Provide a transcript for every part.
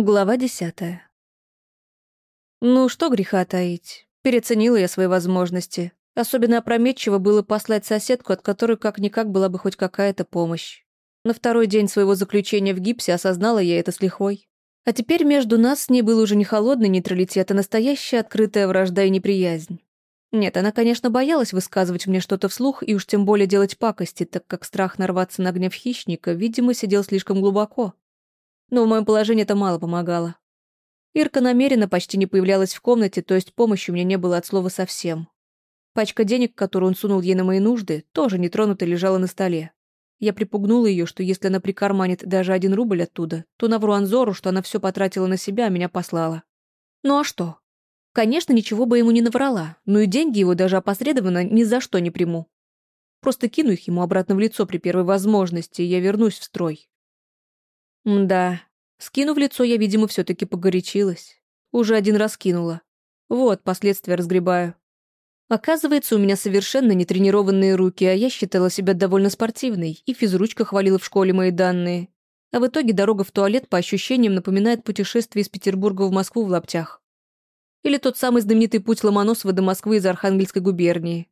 Глава десятая. Ну, что греха таить. Переоценила я свои возможности. Особенно опрометчиво было послать соседку, от которой как-никак была бы хоть какая-то помощь. На второй день своего заключения в гипсе осознала я это с лихвой. А теперь между нас с ней был уже не холодный нейтралитет, а настоящая открытая вражда и неприязнь. Нет, она, конечно, боялась высказывать мне что-то вслух и уж тем более делать пакости, так как страх нарваться на гнев хищника, видимо, сидел слишком глубоко но в моем положении это мало помогало. Ирка намеренно почти не появлялась в комнате, то есть помощи у меня не было от слова совсем. Пачка денег, которую он сунул ей на мои нужды, тоже нетронуто лежала на столе. Я припугнула ее, что если она прикарманит даже один рубль оттуда, то навру Анзору, что она все потратила на себя, а меня послала. Ну а что? Конечно, ничего бы ему не наврала, но и деньги его даже опосредованно ни за что не приму. Просто кину их ему обратно в лицо при первой возможности, и я вернусь в строй. Да, скинув лицо, я, видимо, все-таки погорячилась. Уже один раз кинула. Вот, последствия разгребаю. Оказывается, у меня совершенно нетренированные руки, а я считала себя довольно спортивной, и физручка хвалила в школе мои данные. А в итоге дорога в туалет по ощущениям напоминает путешествие из Петербурга в Москву в лаптях. Или тот самый знаменитый путь Ломоносова до Москвы из Архангельской губернии.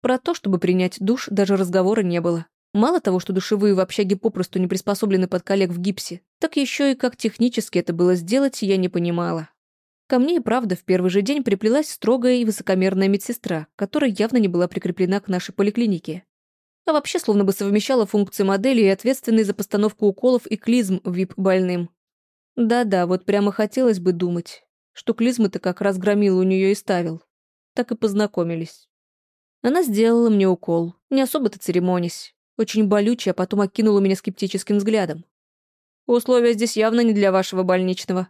Про то, чтобы принять душ, даже разговора не было. Мало того, что душевые в общаге попросту не приспособлены под коллег в гипсе, так еще и как технически это было сделать, я не понимала. Ко мне и правда в первый же день приплелась строгая и высокомерная медсестра, которая явно не была прикреплена к нашей поликлинике. А вообще словно бы совмещала функции модели и ответственной за постановку уколов и клизм ВИП-больным. Да-да, вот прямо хотелось бы думать, что клизмы-то как раз громила у нее и ставил. Так и познакомились. Она сделала мне укол, не особо-то церемонясь очень болючая, потом окинула меня скептическим взглядом. «Условия здесь явно не для вашего больничного».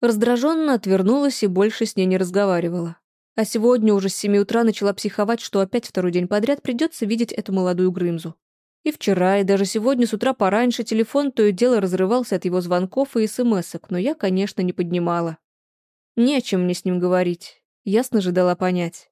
Раздраженно отвернулась и больше с ней не разговаривала. А сегодня уже с семи утра начала психовать, что опять второй день подряд придется видеть эту молодую Грымзу. И вчера, и даже сегодня с утра пораньше телефон то и дело разрывался от его звонков и смс-ок, но я, конечно, не поднимала. Не о чем мне с ним говорить. Ясно же дала понять.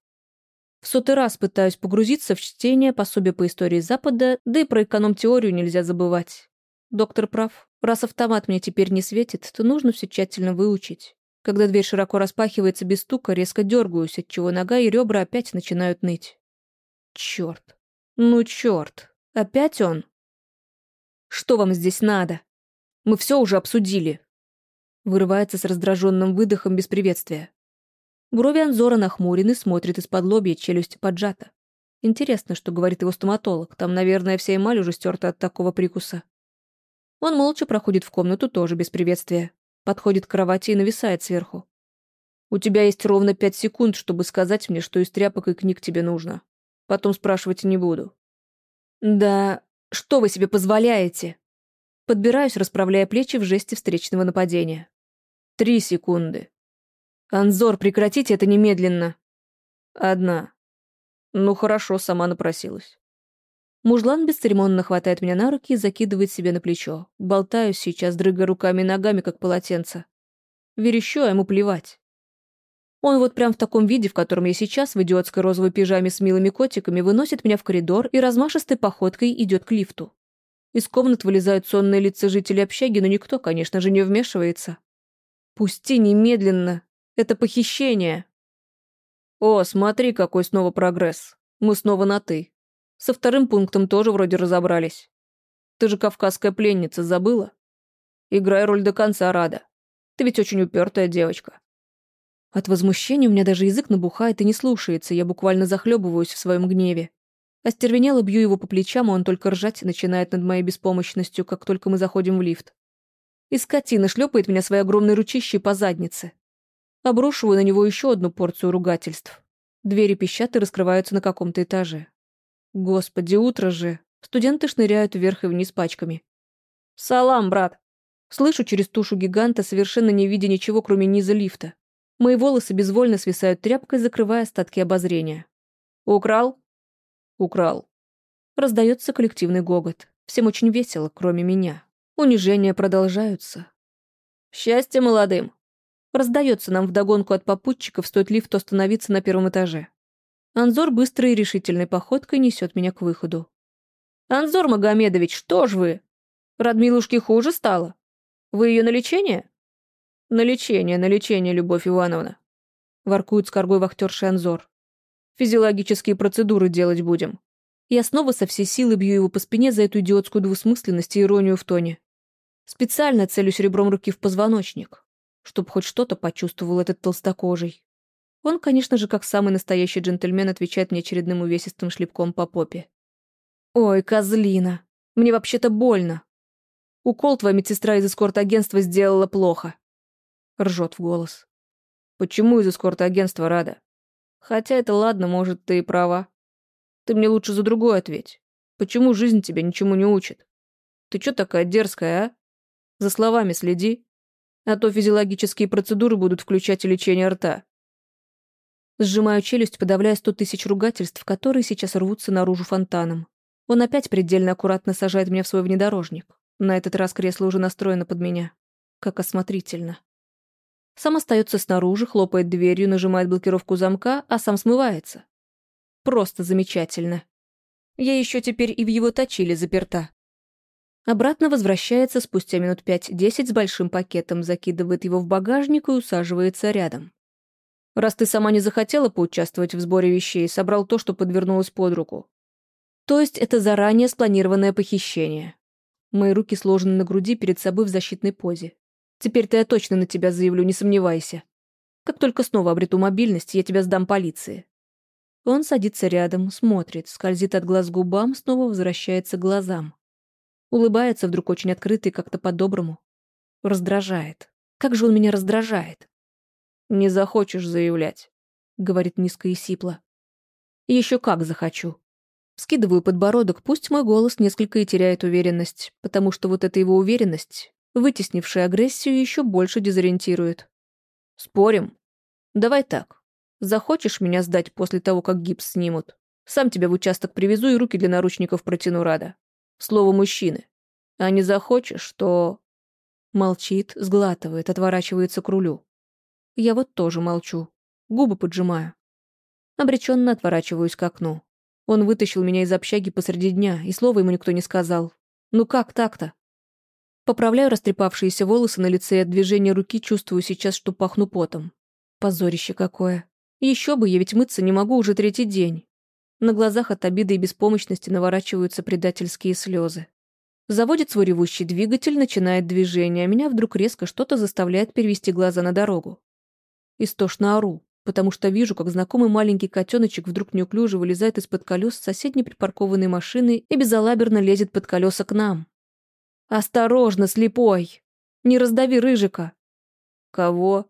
В сотый раз пытаюсь погрузиться в чтение пособия по истории Запада, да и про эконом-теорию нельзя забывать. Доктор прав. Раз автомат мне теперь не светит, то нужно все тщательно выучить. Когда дверь широко распахивается без стука, резко дергаюсь, отчего нога и ребра опять начинают ныть. Черт. Ну черт. Опять он? Что вам здесь надо? Мы все уже обсудили. Вырывается с раздраженным выдохом без приветствия. Брови Анзора нахмурены, смотрит из-под лобья, челюсть поджата. Интересно, что говорит его стоматолог. Там, наверное, вся эмаль уже стерта от такого прикуса. Он молча проходит в комнату, тоже без приветствия. Подходит к кровати и нависает сверху. «У тебя есть ровно пять секунд, чтобы сказать мне, что из тряпок и книг тебе нужно. Потом спрашивать не буду». «Да... что вы себе позволяете?» Подбираюсь, расправляя плечи в жесте встречного нападения. «Три секунды», «Анзор, прекратите это немедленно!» «Одна. Ну хорошо, сама напросилась». Мужлан бесцеремонно хватает меня на руки и закидывает себе на плечо. Болтаюсь сейчас, дрыгая руками и ногами, как полотенце. Верещу, а ему плевать. Он вот прям в таком виде, в котором я сейчас, в идиотской розовой пижаме с милыми котиками, выносит меня в коридор и размашистой походкой идет к лифту. Из комнат вылезают сонные лица жителей общаги, но никто, конечно же, не вмешивается. «Пусти немедленно!» Это похищение. О, смотри, какой снова прогресс. Мы снова на «ты». Со вторым пунктом тоже вроде разобрались. Ты же кавказская пленница, забыла? Играй роль до конца, Рада. Ты ведь очень упертая девочка. От возмущения у меня даже язык набухает и не слушается, я буквально захлебываюсь в своем гневе. Остервенело бью его по плечам, а он только ржать начинает над моей беспомощностью, как только мы заходим в лифт. И скотина шлепает меня своей огромной ручищей по заднице. Обрушиваю на него еще одну порцию ругательств. Двери пищат и раскрываются на каком-то этаже. Господи, утро же. Студенты шныряют вверх и вниз пачками. «Салам, брат!» Слышу через тушу гиганта, совершенно не видя ничего, кроме низа лифта. Мои волосы безвольно свисают тряпкой, закрывая остатки обозрения. «Украл?» «Украл». Раздается коллективный гогот. Всем очень весело, кроме меня. Унижения продолжаются. «Счастье молодым!» Раздается нам вдогонку от попутчиков, стоит лифту остановиться на первом этаже. Анзор быстрой и решительной походкой несет меня к выходу. «Анзор Магомедович, что ж вы? Радмилушке хуже стало?» Вы ее на лечение?» «На лечение, на лечение, Любовь Ивановна», — воркует с коргой вахтерший Анзор. «Физиологические процедуры делать будем». Я снова со всей силы бью его по спине за эту идиотскую двусмысленность и иронию в тоне. Специально целюсь ребром руки в позвоночник, чтобы хоть что-то почувствовал этот толстокожий. Он, конечно же, как самый настоящий джентльмен, отвечает мне очередным увесистым шлепком по попе. «Ой, козлина, мне вообще-то больно. Укол твоя медсестра из эскорт-агентства сделала плохо». Ржет в голос. «Почему из эскорт-агентства рада? Хотя это ладно, может, ты и права. Ты мне лучше за другое ответь. Почему жизнь тебя ничему не учит? Ты чё такая дерзкая, а? За словами следи. А то физиологические процедуры будут включать лечение рта. Сжимаю челюсть, подавляя сто тысяч ругательств, которые сейчас рвутся наружу фонтаном. Он опять предельно аккуратно сажает меня в свой внедорожник. На этот раз кресло уже настроено под меня. Как осмотрительно. Сам остается снаружи, хлопает дверью, нажимает блокировку замка, а сам смывается. Просто замечательно. Я еще теперь и в его точиле заперта. Обратно возвращается спустя минут пять-десять с большим пакетом, закидывает его в багажник и усаживается рядом. Раз ты сама не захотела поучаствовать в сборе вещей, собрал то, что подвернулось под руку. То есть это заранее спланированное похищение. Мои руки сложены на груди перед собой в защитной позе. Теперь-то я точно на тебя заявлю, не сомневайся. Как только снова обрету мобильность, я тебя сдам полиции. Он садится рядом, смотрит, скользит от глаз к губам, снова возвращается к глазам. Улыбается вдруг очень открыто и как-то по-доброму. Раздражает. Как же он меня раздражает. «Не захочешь заявлять», — говорит низко и сипло. «Еще как захочу». Скидываю подбородок, пусть мой голос несколько и теряет уверенность, потому что вот эта его уверенность, вытеснившая агрессию, еще больше дезориентирует. «Спорим? Давай так. Захочешь меня сдать после того, как гипс снимут? Сам тебя в участок привезу и руки для наручников протяну рада. Слово мужчины. А не захочешь, то...» Молчит, сглатывает, отворачивается к рулю. Я вот тоже молчу. Губы поджимаю. Обреченно отворачиваюсь к окну. Он вытащил меня из общаги посреди дня, и слова ему никто не сказал. Ну как так-то? Поправляю растрепавшиеся волосы на лице и от движения руки чувствую сейчас, что пахну потом. Позорище какое. Еще бы, я ведь мыться не могу уже третий день. На глазах от обиды и беспомощности наворачиваются предательские слезы. Заводит свой ревущий двигатель, начинает движение, а меня вдруг резко что-то заставляет перевести глаза на дорогу. Истошно ору, потому что вижу, как знакомый маленький котеночек вдруг неуклюже вылезает из-под колес соседней припаркованной машины и безалаберно лезет под колеса к нам. «Осторожно, слепой! Не раздави рыжика!» «Кого?»